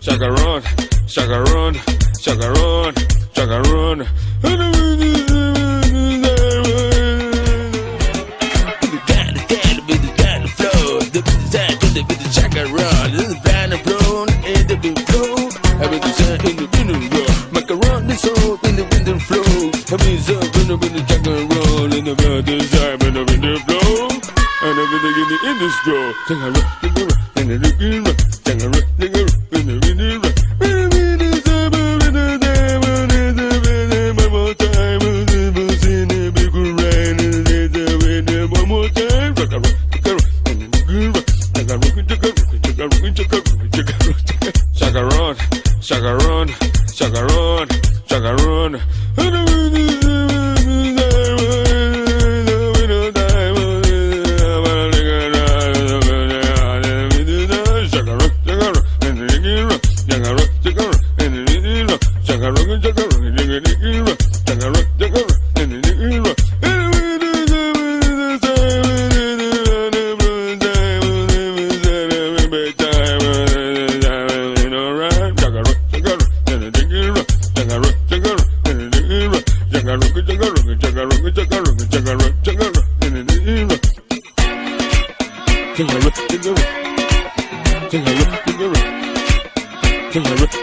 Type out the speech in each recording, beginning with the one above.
chagaron, chagaron, chagaron, chagaron, and the flow. In the window, macaron is up in the window flow. I've been up in the window, in the the flow. And in the industry. Chagaron, chagaron, chagaron, chagaron. Kangaroo, kangaroo, kangaroo, kangaroo.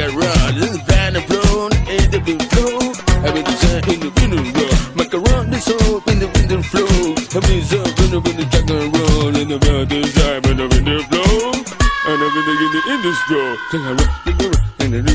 and roll. This is band and blown and the wind flow. I've been design in the wind and roll. Macaron is up in the wind flow. I've been in the wind and jack and roll. In the wind and in the wind flow. And I've been in the industry. Sing around the run, and the